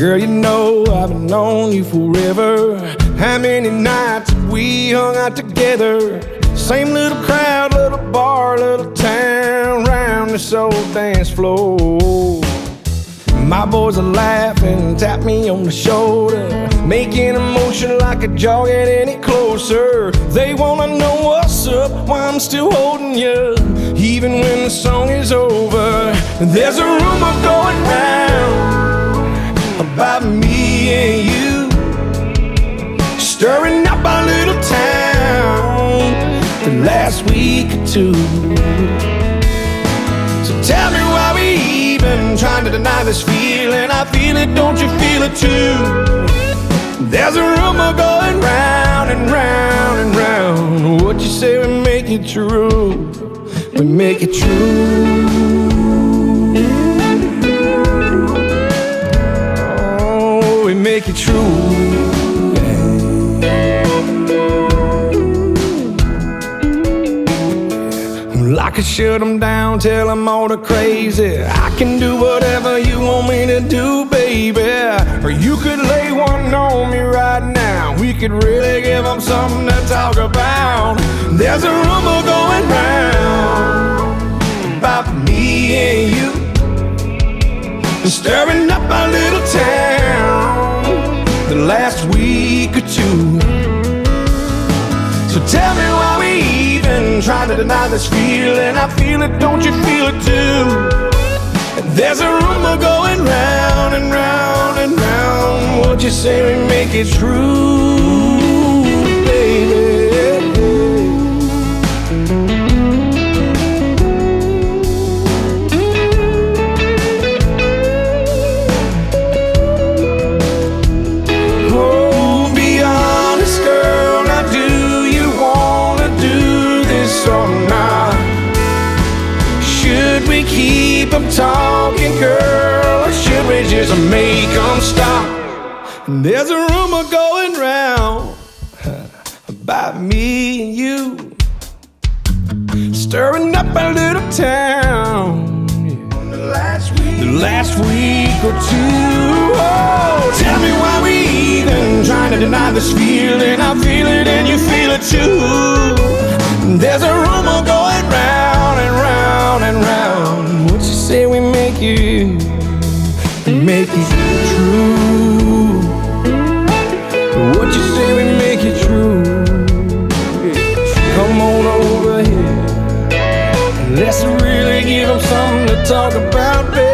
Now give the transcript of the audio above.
known you forever. How many nights we hung out together? Same little crowd, little bar, little town, round this old dance floor. My boys are laughing, tap me on the shoulder, making a motion like a jaw get any closer. They wanna know what's up, why I'm still holding you, even when the song is over. There's a rumor going round about me and you, stirring up our little town the last week or two. So tell me why we even trying to deny this feeling. I feel it, don't you feel it too? There's a rumor going round and round and round. What you say we make it true? We make it true. Make it true. I could shut them down, tell them all the crazy. I can do whatever you want me to do, baby. Or you could lay one on me right now. We could really give them something to talk about. There's a rumor going round about me and you. Stirring up our little town last week or two. So tell me why we even trying to deny this feeling. I feel it, don't you feel it too? There's a rumor going round and round and round. What you say we make it true, keep them talking, girl, or should we just make them stop? And There's a rumor going round about me and you, stirring up a little town. The last week, the last week or two. Oh, tell me why we even trying to deny this feeling. I feel it and you feel it too. There's a rumor going talk about me.